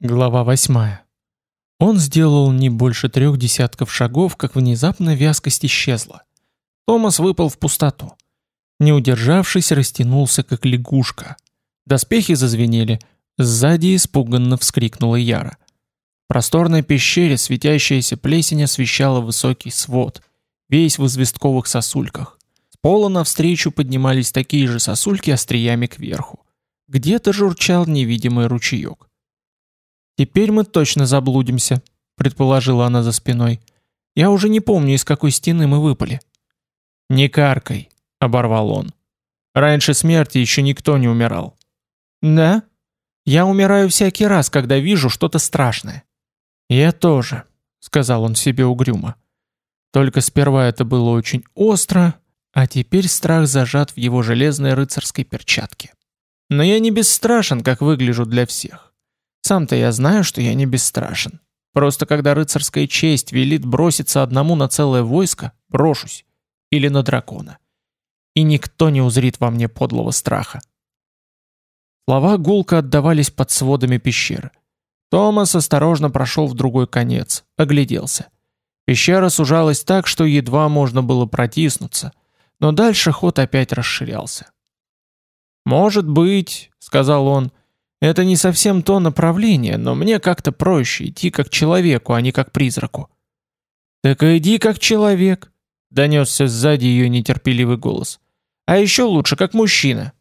Глава восьмая. Он сделал не больше трех десятков шагов, как внезапно вязкость исчезла. Томас выпал в пустоту. Не удержавшись, растянулся, как лягушка. Доспехи зазвенели. Сзади испуганно вскрикнула Яра. В просторной пещере светящаяся плесень освещала высокий свод, весь в известковых сосульках. С пола навстречу поднимались такие же сосульки остриями кверху. Где-то журчал невидимый ручеек. «Теперь мы точно заблудимся», — предположила она за спиной. «Я уже не помню, из какой стены мы выпали». «Не каркай», — оборвал он. «Раньше смерти еще никто не умирал». «Да? Я умираю всякий раз, когда вижу что-то страшное». «Я тоже», — сказал он себе угрюмо. Только сперва это было очень остро, а теперь страх зажат в его железной рыцарской перчатке. Но я не бесстрашен, как выгляжу для всех. Сам-то я знаю, что я не бесстрашен. Просто когда рыцарская честь велит броситься одному на целое войско, брошусь. Или на дракона. И никто не узрит во мне подлого страха. Слова гулко отдавались под сводами пещеры. Томас осторожно прошел в другой конец, огляделся. Пещера сужалась так, что едва можно было протиснуться, но дальше ход опять расширялся. «Может быть», — сказал он, — это не совсем то направление, но мне как-то проще идти как человеку, а не как призраку. Так иди как человек, донесся сзади ее нетерпеливый голос. А еще лучше как мужчина.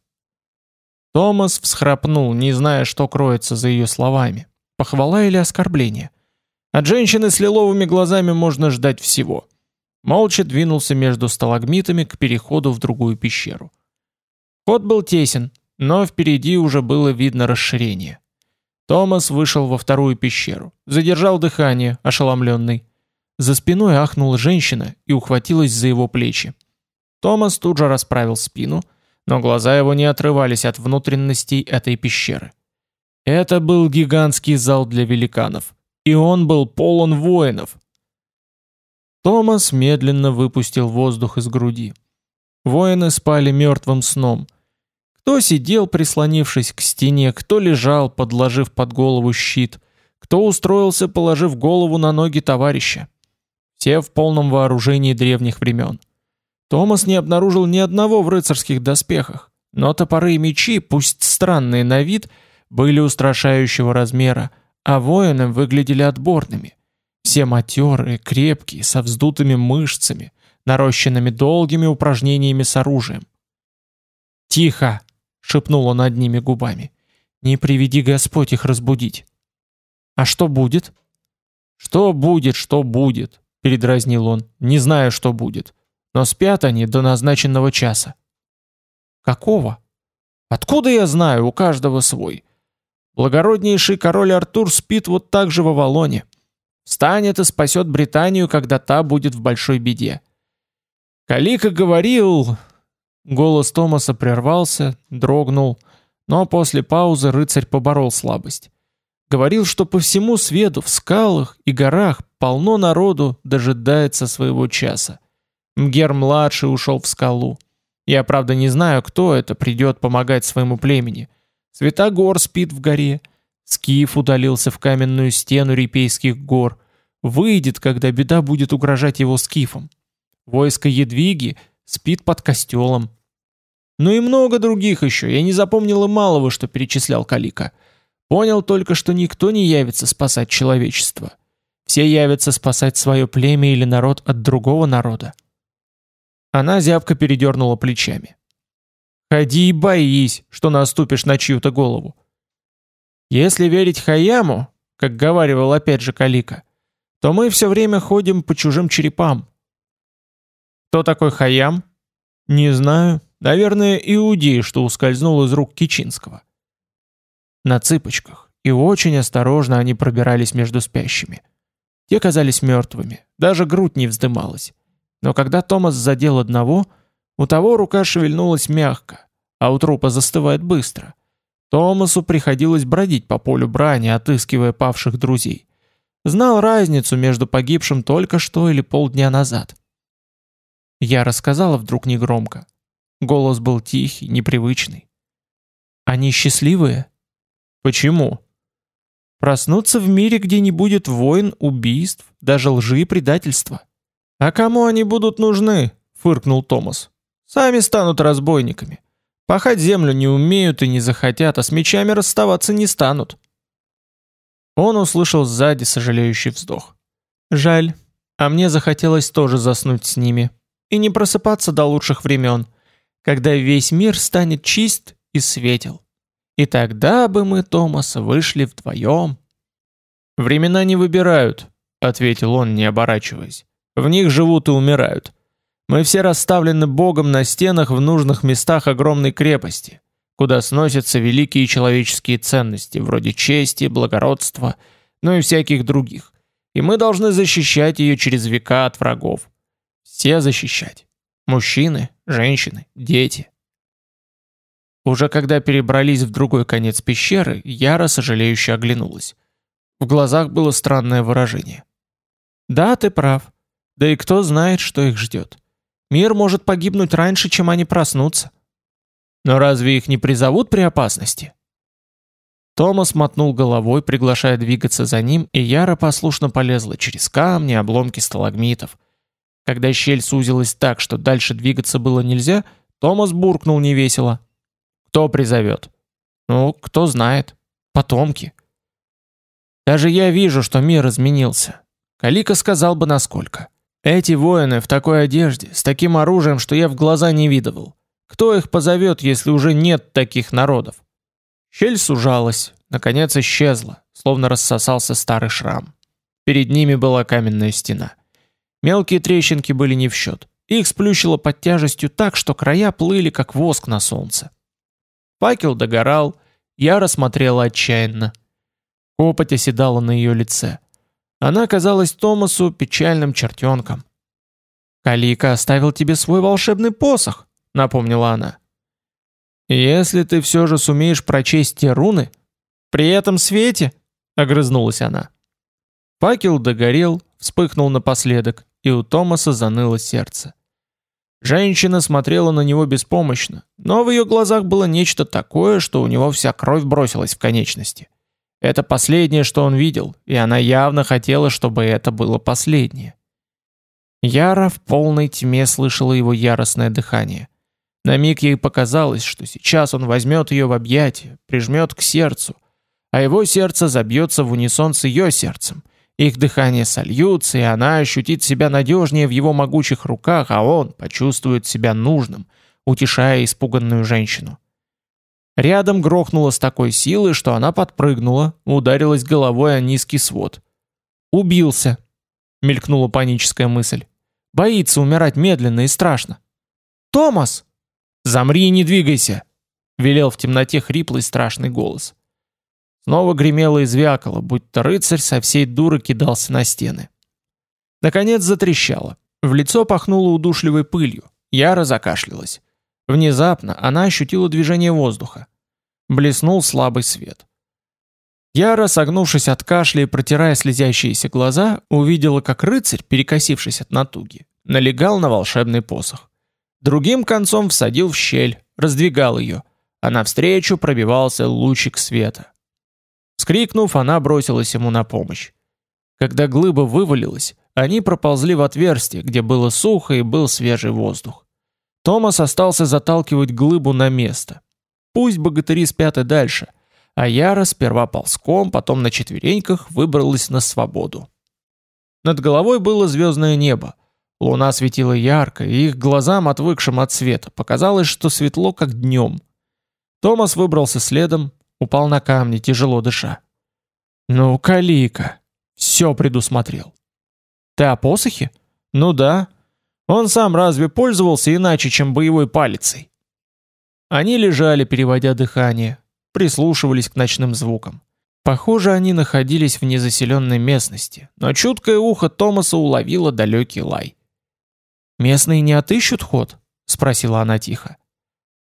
Томас всхрапнул, не зная, что кроется за ее словами. Похвала или оскорбление. От женщины с лиловыми глазами можно ждать всего. Молча двинулся между сталагмитами к переходу в другую пещеру. Ход был тесен, но впереди уже было видно расширение. Томас вышел во вторую пещеру, задержал дыхание, ошеломленный. За спиной ахнула женщина и ухватилась за его плечи. Томас тут же расправил спину, но глаза его не отрывались от внутренностей этой пещеры. Это был гигантский зал для великанов, и он был полон воинов. Томас медленно выпустил воздух из груди. Воины спали мертвым сном, кто сидел, прислонившись к стене, кто лежал, подложив под голову щит, кто устроился, положив голову на ноги товарища. Все в полном вооружении древних времен. Томас не обнаружил ни одного в рыцарских доспехах, но топоры и мечи, пусть странные на вид, были устрашающего размера, а воины выглядели отборными. Все матерые, крепкие, со вздутыми мышцами, нарощенными долгими упражнениями с оружием. «Тихо!» Шепнул он одними губами. Не приведи Господь их разбудить. А что будет? Что будет, что будет, передразнил он. Не знаю, что будет, но спят они до назначенного часа. Какого? Откуда я знаю, у каждого свой. Благороднейший король Артур спит вот так же в Авалоне. Встанет и спасет Британию, когда та будет в большой беде. Калика говорил, Голос Томаса прервался, дрогнул, но после паузы рыцарь поборол слабость. Говорил, что по всему свету, в скалах и горах полно народу дожидается своего часа. Мгер-младший ушел в скалу. Я, правда, не знаю, кто это придет помогать своему племени. Святогор спит в горе. Скиф удалился в каменную стену Рипейских гор. Выйдет, когда беда будет угрожать его скифам. Войско Едвиги — спит под костелом. Ну и много других еще, я не запомнил и малого, что перечислял Калика. Понял только, что никто не явится спасать человечество. Все явятся спасать свое племя или народ от другого народа. Она зябко передернула плечами. «Ходи и боись, что наступишь на чью-то голову». Если верить Хаяму, как говаривал опять же Калика, то мы все время ходим по чужим черепам, кто такой Хаям? Не знаю. Наверное, иудей, что ускользнул из рук Кичинского. На цыпочках, и очень осторожно они пробирались между спящими. Те казались мертвыми, даже грудь не вздымалась. Но когда Томас задел одного, у того рука шевельнулась мягко, а у трупа застывает быстро. Томасу приходилось бродить по полю брани, отыскивая павших друзей. Знал разницу между погибшим только что или полдня назад. Я рассказала вдруг негромко. Голос был тихий, непривычный. Они счастливые? Почему? Проснуться в мире, где не будет войн, убийств, даже лжи и предательства. А кому они будут нужны? фыркнул Томас. Сами станут разбойниками. Пахать землю не умеют и не захотят, а с мечами расставаться не станут. Он услышал сзади сожалеющий вздох. Жаль, а мне захотелось тоже заснуть с ними и не просыпаться до лучших времен, когда весь мир станет чист и светел. И тогда бы мы, Томас, вышли вдвоем. Времена не выбирают, ответил он, не оборачиваясь. В них живут и умирают. Мы все расставлены Богом на стенах в нужных местах огромной крепости, куда сносятся великие человеческие ценности, вроде чести, благородства, ну и всяких других. И мы должны защищать ее через века от врагов. Все защищать. Мужчины, женщины, дети. Уже когда перебрались в другой конец пещеры, Яра сожалеюще оглянулась. В глазах было странное выражение. «Да, ты прав. Да и кто знает, что их ждет. Мир может погибнуть раньше, чем они проснутся. Но разве их не призовут при опасности?» Томас мотнул головой, приглашая двигаться за ним, и Яра послушно полезла через камни, обломки сталагмитов. Когда щель сузилась так, что дальше двигаться было нельзя, Томас буркнул невесело. Кто призовет? Ну, кто знает. Потомки. Даже я вижу, что мир изменился. Калика сказал бы насколько. Эти воины в такой одежде, с таким оружием, что я в глаза не видывал. Кто их позовет, если уже нет таких народов? Щель сужалась, наконец исчезла, словно рассосался старый шрам. Перед ними была каменная стена. Мелкие трещинки были не в счет. Их сплющило под тяжестью так, что края плыли, как воск на солнце. Факел догорал, я рассмотрела отчаянно. Копоть оседала на ее лице. Она казалась Томасу печальным чертенком. «Калика оставил тебе свой волшебный посох», — напомнила она. «Если ты все же сумеешь прочесть те руны, при этом свете», — огрызнулась она. Факел догорел, вспыхнул напоследок, и у Томаса заныло сердце. Женщина смотрела на него беспомощно, но в ее глазах было нечто такое, что у него вся кровь бросилась в конечности. Это последнее, что он видел, и она явно хотела, чтобы это было последнее. Яра в полной тьме слышала его яростное дыхание. На миг ей показалось, что сейчас он возьмет ее в объятия, прижмет к сердцу, а его сердце забьется в унисон с ее сердцем, их дыхания сольются, и она ощутит себя надежнее в его могучих руках, а он почувствует себя нужным, утешая испуганную женщину. Рядом грохнуло с такой силой, что она подпрыгнула, ударилась головой о низкий свод. «Убился», — мелькнула паническая мысль. «Боится умирать медленно и страшно». «Томас!» «Замри и не двигайся!» — велел в темноте хриплый страшный голос. Снова гремело и звякало, будто рыцарь со всей дуры кидался на стены. Наконец затрещало. В лицо пахнуло удушливой пылью. Яра закашлялась. Внезапно она ощутила движение воздуха. Блеснул слабый свет. Яра, согнувшись от кашля и протирая слезящиеся глаза, увидела, как рыцарь, перекосившись от натуги, налегал на волшебный посох. Другим концом всадил в щель, раздвигал ее, а навстречу пробивался лучик света. Скрикнув, она бросилась ему на помощь. Когда глыба вывалилась, они проползли в отверстие, где было сухо и был свежий воздух. Томас остался заталкивать глыбу на место. Пусть богатыри спят и дальше, а Яра сперва ползком, потом на четвереньках выбралась на свободу. Над головой было звездное небо. Луна светила ярко, и их глазам, отвыкшим от света, показалось, что светло, как днем. Томас выбрался следом, упал на камни, тяжело дыша. «Ну, Калика, все предусмотрел». «Ты о посохе?» «Ну да. Он сам разве пользовался иначе, чем боевой палицей?» Они лежали, переводя дыхание, прислушивались к ночным звукам. Похоже, они находились в незаселенной местности, но чуткое ухо Томаса уловило далекий лай. «Местные не отыщут ход?» — спросила она тихо.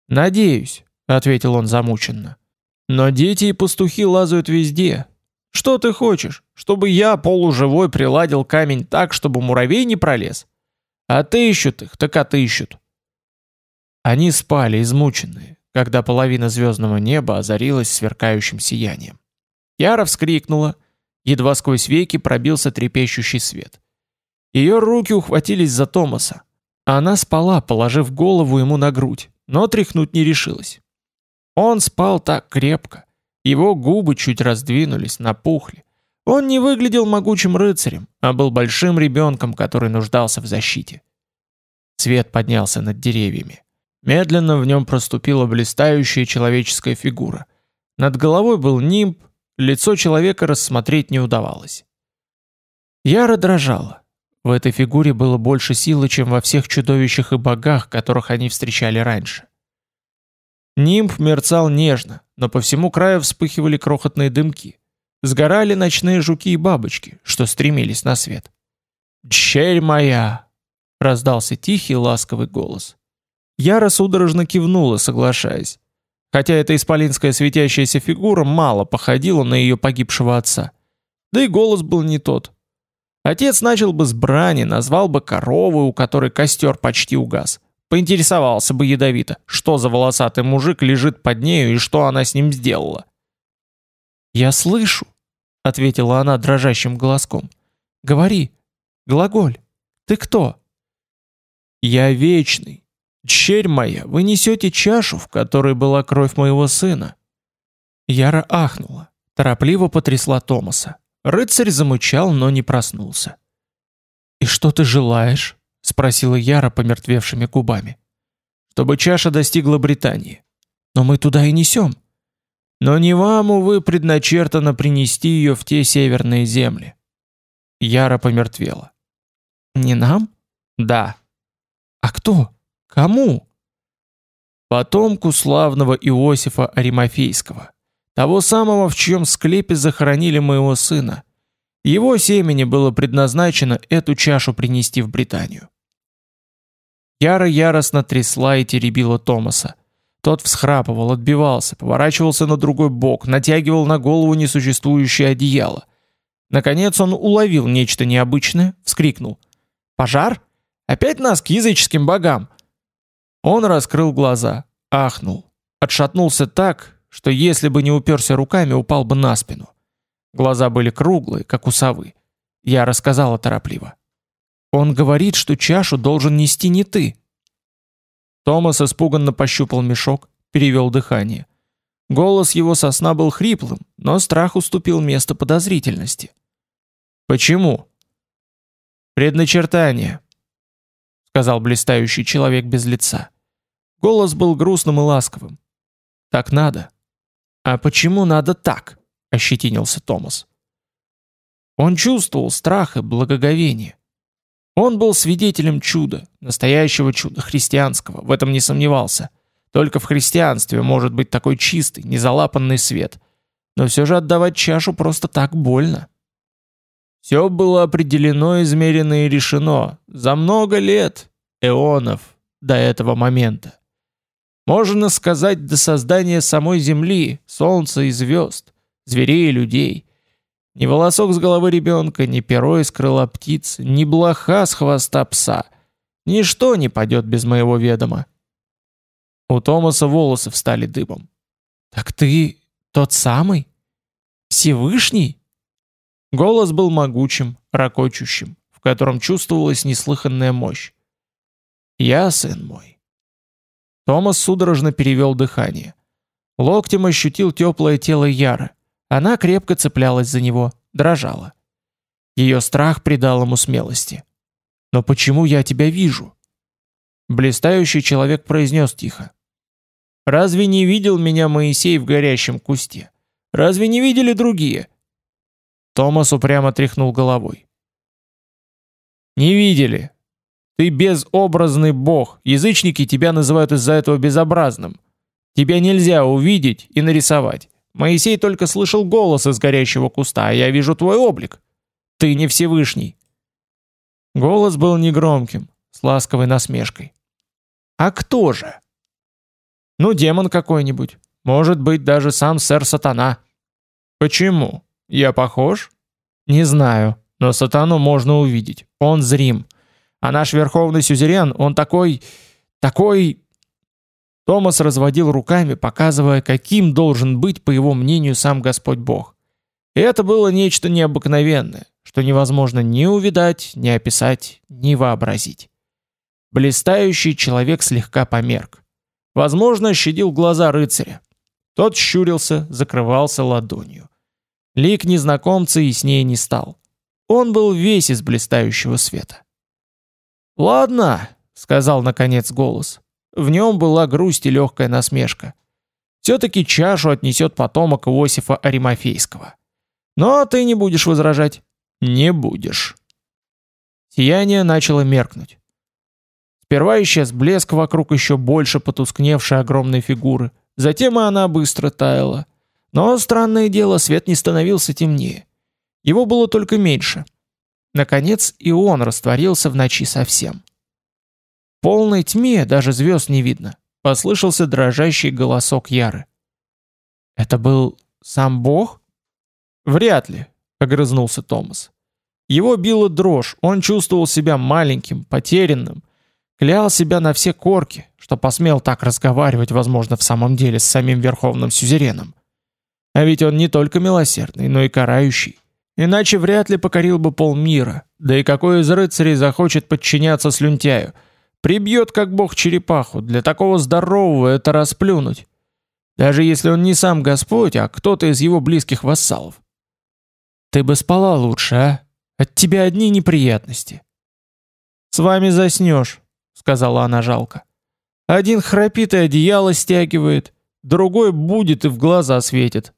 «Надеюсь», — ответил он замученно. Но дети и пастухи лазают везде. Что ты хочешь? Чтобы я, полуживой, приладил камень так, чтобы муравей не пролез? А ты ищут их, так отыщут. Они спали, измученные, когда половина звездного неба озарилась сверкающим сиянием. Яра вскрикнула. Едва сквозь веки пробился трепещущий свет. Ее руки ухватились за Томаса. Она спала, положив голову ему на грудь, но тряхнуть не решилась. Он спал так крепко. Его губы чуть раздвинулись, напухли. Он не выглядел могучим рыцарем, а был большим ребенком, который нуждался в защите. Свет поднялся над деревьями. Медленно в нем проступила блистающая человеческая фигура. Над головой был нимб, лицо человека рассмотреть не удавалось. Яра дрожала. В этой фигуре было больше силы, чем во всех чудовищах и богах, которых они встречали раньше. Нимб мерцал нежно, но по всему краю вспыхивали крохотные дымки. Сгорали ночные жуки и бабочки, что стремились на свет. «Дщерь моя!» — раздался тихий ласковый голос. Яра судорожно кивнула, соглашаясь. Хотя эта исполинская светящаяся фигура мало походила на ее погибшего отца. Да и голос был не тот. Отец начал бы с брани, назвал бы коровы, у которой костер почти угас. Поинтересовался бы ядовито, что за волосатый мужик лежит под нею и что она с ним сделала. «Я слышу», — ответила она дрожащим голоском. «Говори, глаголь, ты кто?» «Я вечный. Черь моя, вы несете чашу, в которой была кровь моего сына». Яра ахнула, торопливо потрясла Томаса. Рыцарь замычал, но не проснулся. «И что ты желаешь?» — спросила Яра помертвевшими губами. «Чтобы чаша достигла Британии. Но мы туда и несем». Но не вам, увы, предначертано принести ее в те северные земли. Яра помертвела. Не нам? Да. А кто? Кому? Потомку славного Иосифа Аримафейского, того самого, в чьем склепе захоронили моего сына. Его семени было предназначено эту чашу принести в Британию. Яра яростно трясла и теребила Томаса. Тот всхрапывал, отбивался, поворачивался на другой бок, натягивал на голову несуществующее одеяло. Наконец он уловил нечто необычное, вскрикнул. «Пожар? Опять нас к языческим богам?» Он раскрыл глаза, ахнул, отшатнулся так, что если бы не уперся руками, упал бы на спину. Глаза были круглые, как у совы. Я рассказала торопливо. «Он говорит, что чашу должен нести не ты». Томас испуганно пощупал мешок, перевел дыхание. Голос его со сна был хриплым, но страх уступил место подозрительности. «Почему?» «Предначертание», — сказал блистающий человек без лица. Голос был грустным и ласковым. «Так надо». «А почему надо так?» — ощетинился Томас. Он чувствовал страх и благоговение. Он был свидетелем чуда, настоящего чуда, христианского, в этом не сомневался. Только в христианстве может быть такой чистый, незалапанный свет. Но все же отдавать чашу просто так больно. Все было определено, измерено и решено за много лет, эонов, до этого момента. Можно сказать, до создания самой Земли, Солнца и звезд, зверей и людей – ни волосок с головы ребенка, ни перо из крыла птицы, ни блоха с хвоста пса. Ничто не падет без моего ведома. У Томаса волосы встали дыбом. «Так ты тот самый? Всевышний?» Голос был могучим, ракочущим, в котором чувствовалась неслыханная мощь. «Я, сын мой». Томас судорожно перевел дыхание. Локтем ощутил теплое тело Яры. Она крепко цеплялась за него, дрожала. Ее страх придал ему смелости. «Но почему я тебя вижу?» Блистающий человек произнес тихо. «Разве не видел меня Моисей в горящем кусте? Разве не видели другие?» Томас упрямо тряхнул головой. «Не видели. Ты безобразный бог. Язычники тебя называют из-за этого безобразным. Тебя нельзя увидеть и нарисовать. Моисей только слышал голос из горящего куста, а я вижу твой облик. Ты не Всевышний. Голос был негромким, с ласковой насмешкой. А кто же? Ну, демон какой-нибудь. Может быть, даже сам сэр Сатана. Почему? Я похож? Не знаю, но Сатану можно увидеть. Он зрим. А наш верховный сюзерен, он такой... такой... Томас разводил руками, показывая, каким должен быть, по его мнению, сам Господь Бог. И это было нечто необыкновенное, что невозможно ни увидать, ни описать, ни вообразить. Блистающий человек слегка померк. Возможно, щадил глаза рыцаря. Тот щурился, закрывался ладонью. Лик незнакомца яснее не стал. Он был весь из блистающего света. «Ладно», — сказал наконец голос. В нем была грусть и легкая насмешка. Все-таки чашу отнесет потомок Иосифа Аримафейского. Но ты не будешь возражать. Не будешь. Сияние начало меркнуть. Сперва исчез блеск вокруг еще больше потускневшей огромной фигуры. Затем и она быстро таяла. Но, странное дело, свет не становился темнее. Его было только меньше. Наконец и он растворился в ночи совсем. В полной тьме даже звезд не видно. Послышался дрожащий голосок Яры. «Это был сам Бог?» «Вряд ли», — огрызнулся Томас. Его била дрожь, он чувствовал себя маленьким, потерянным, клял себя на все корки, что посмел так разговаривать, возможно, в самом деле с самим Верховным Сюзереном. А ведь он не только милосердный, но и карающий. Иначе вряд ли покорил бы полмира, да и какой из рыцарей захочет подчиняться слюнтяю — Прибьет как бог черепаху, для такого здорового это расплюнуть. Даже если он не сам Господь, а кто-то из его близких вассалов. Ты бы спала лучше, а? От тебя одни неприятности. С вами заснешь, сказала она жалко. Один храпит и одеяло стягивает, другой будет и в глаза светит.